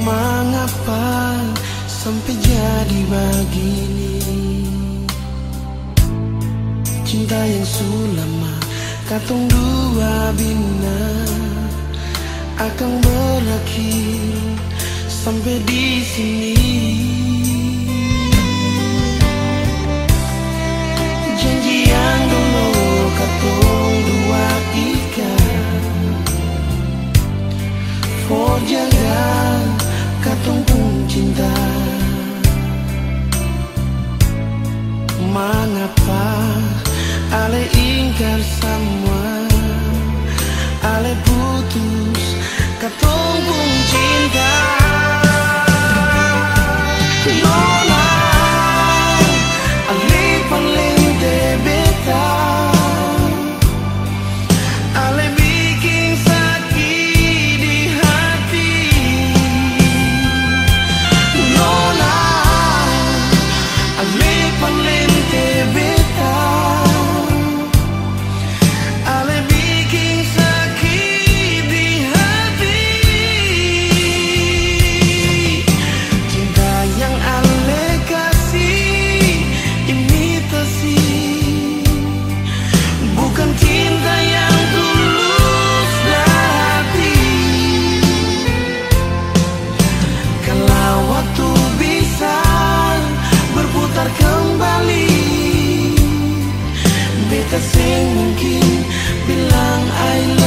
Mengapa sampai jadi begini? Cinta yang sulama Katung dua bina Akan berakhir Sampai di sini. Janji yang dulu Katung dua ikan For jangan tergantung cinta. Mengapa Ale ingkar semua kasih mungkin bilang I love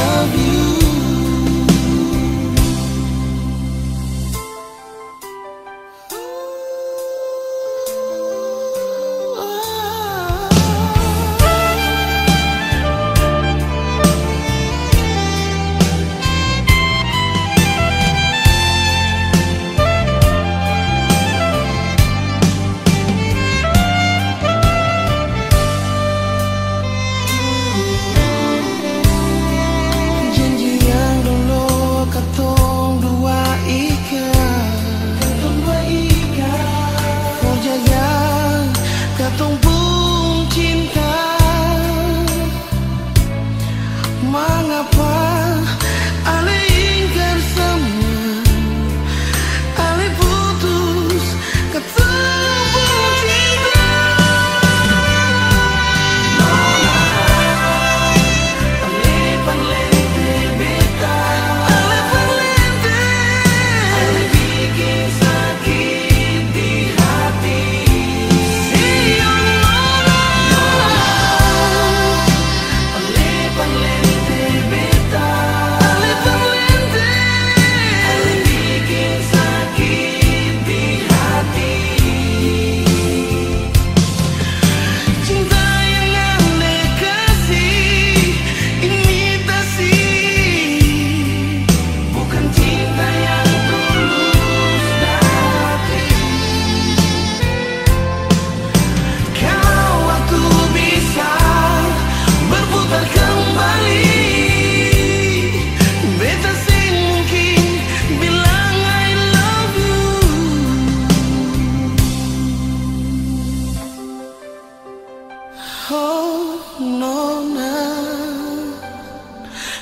Oh, nona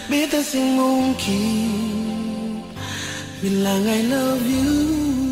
Biết ta xin mong kỳ Mình là ngày love you.